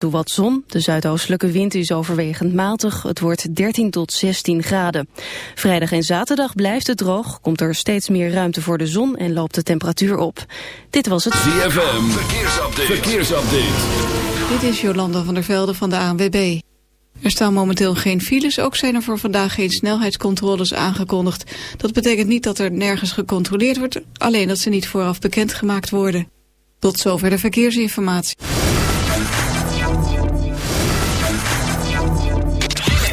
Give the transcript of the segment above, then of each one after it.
Doe wat zon, de zuidoostelijke wind is overwegend matig. Het wordt 13 tot 16 graden. Vrijdag en zaterdag blijft het droog, komt er steeds meer ruimte voor de zon en loopt de temperatuur op. Dit was het ZFM, verkeersupdate. verkeersupdate. Dit is Jolanda van der Velde van de ANWB. Er staan momenteel geen files, ook zijn er voor vandaag geen snelheidscontroles aangekondigd. Dat betekent niet dat er nergens gecontroleerd wordt, alleen dat ze niet vooraf bekendgemaakt worden. Tot zover de verkeersinformatie.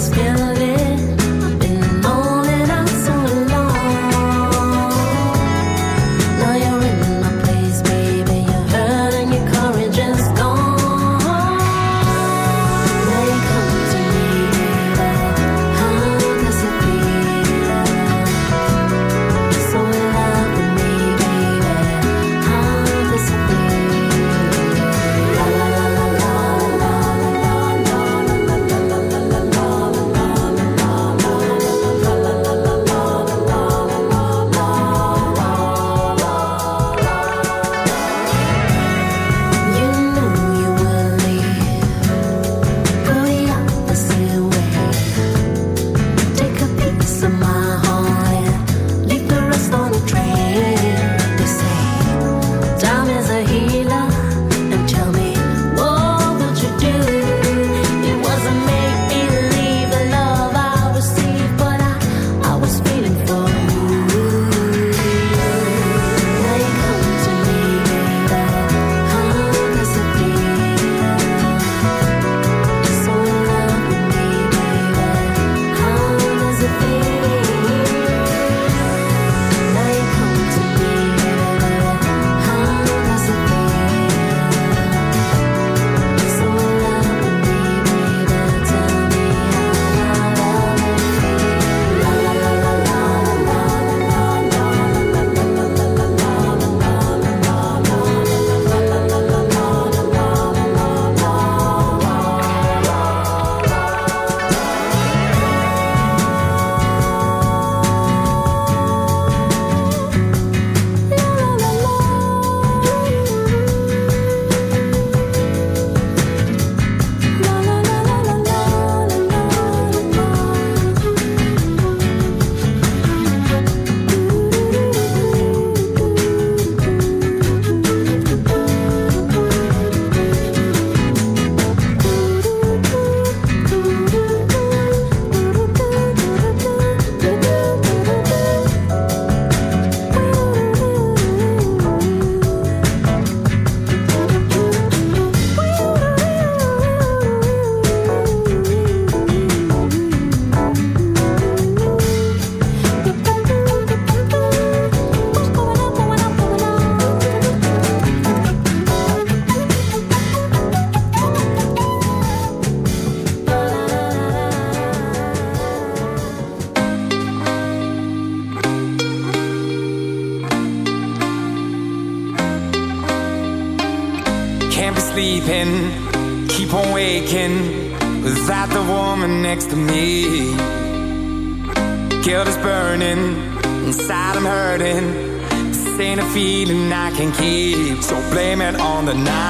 always next to me. Guilt is burning, inside I'm hurting. This ain't a feeling I can keep, so blame it on the night.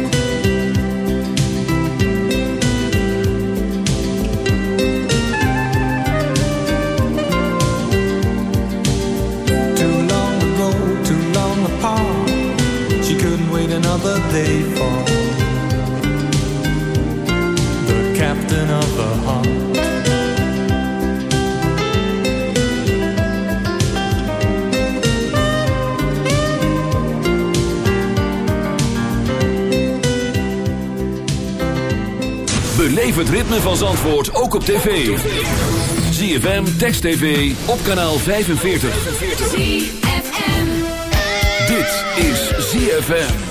For the captain of her heart. Beleef het ritme van Zandvoort ook op tv. ZFM, Text TV, op kanaal 45. Dit is ZFM.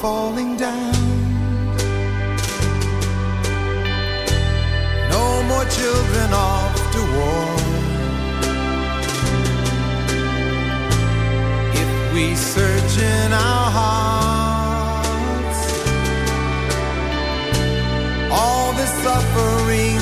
falling down. No more children off to war. If we search in our hearts all this suffering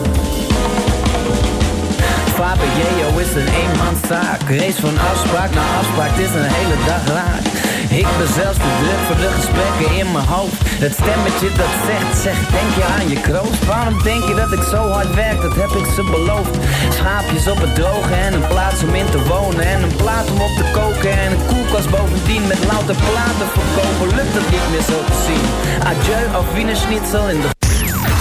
Papa Jeo is een eenmanszaak. Race van afspraak naar afspraak, het is een hele dag raak. Ik ben zelfs te druk voor de gesprekken in mijn hoofd. Het stemmetje dat zegt, zegt denk je aan je kroost? Waarom denk je dat ik zo hard werk, dat heb ik ze beloofd. Schaapjes op het droge en een plaats om in te wonen. En een plaat om op te koken en een koelkast bovendien Met louter platen verkopen, lukt het niet meer zo te zien. Adieu, Wiener Schnitzel in de...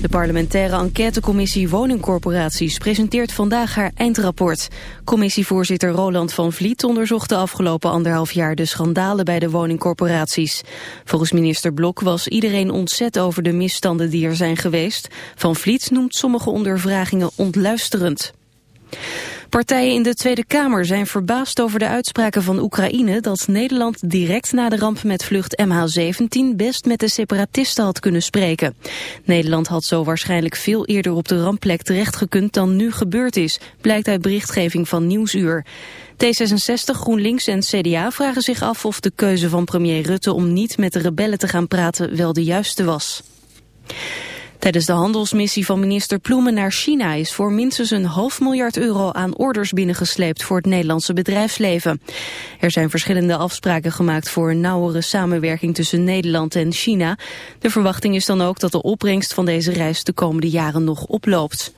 De parlementaire enquêtecommissie woningcorporaties presenteert vandaag haar eindrapport. Commissievoorzitter Roland van Vliet onderzocht de afgelopen anderhalf jaar de schandalen bij de woningcorporaties. Volgens minister Blok was iedereen ontzet over de misstanden die er zijn geweest. Van Vliet noemt sommige ondervragingen ontluisterend. Partijen in de Tweede Kamer zijn verbaasd over de uitspraken van Oekraïne dat Nederland direct na de ramp met vlucht MH17 best met de separatisten had kunnen spreken. Nederland had zo waarschijnlijk veel eerder op de rampplek terechtgekund dan nu gebeurd is, blijkt uit berichtgeving van Nieuwsuur. D66, GroenLinks en CDA vragen zich af of de keuze van premier Rutte om niet met de rebellen te gaan praten wel de juiste was. Tijdens de handelsmissie van minister Ploemen naar China is voor minstens een half miljard euro aan orders binnengesleept voor het Nederlandse bedrijfsleven. Er zijn verschillende afspraken gemaakt voor een nauwere samenwerking tussen Nederland en China. De verwachting is dan ook dat de opbrengst van deze reis de komende jaren nog oploopt.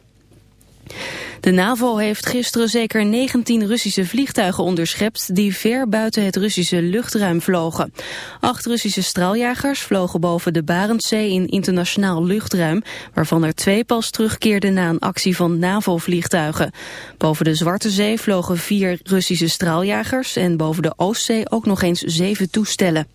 De NAVO heeft gisteren zeker 19 Russische vliegtuigen onderschept die ver buiten het Russische luchtruim vlogen. Acht Russische straaljagers vlogen boven de Barentszee in internationaal luchtruim, waarvan er twee pas terugkeerden na een actie van NAVO-vliegtuigen. Boven de Zwarte Zee vlogen vier Russische straaljagers en boven de Oostzee ook nog eens zeven toestellen.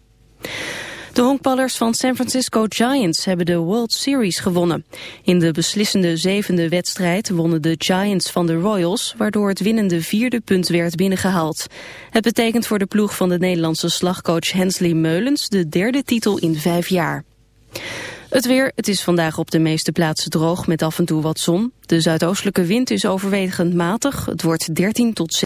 De honkballers van San Francisco Giants hebben de World Series gewonnen. In de beslissende zevende wedstrijd wonnen de Giants van de Royals... waardoor het winnende vierde punt werd binnengehaald. Het betekent voor de ploeg van de Nederlandse slagcoach Hensley Meulens... de derde titel in vijf jaar. Het weer, het is vandaag op de meeste plaatsen droog met af en toe wat zon. De zuidoostelijke wind is overwegend matig. Het wordt 13 tot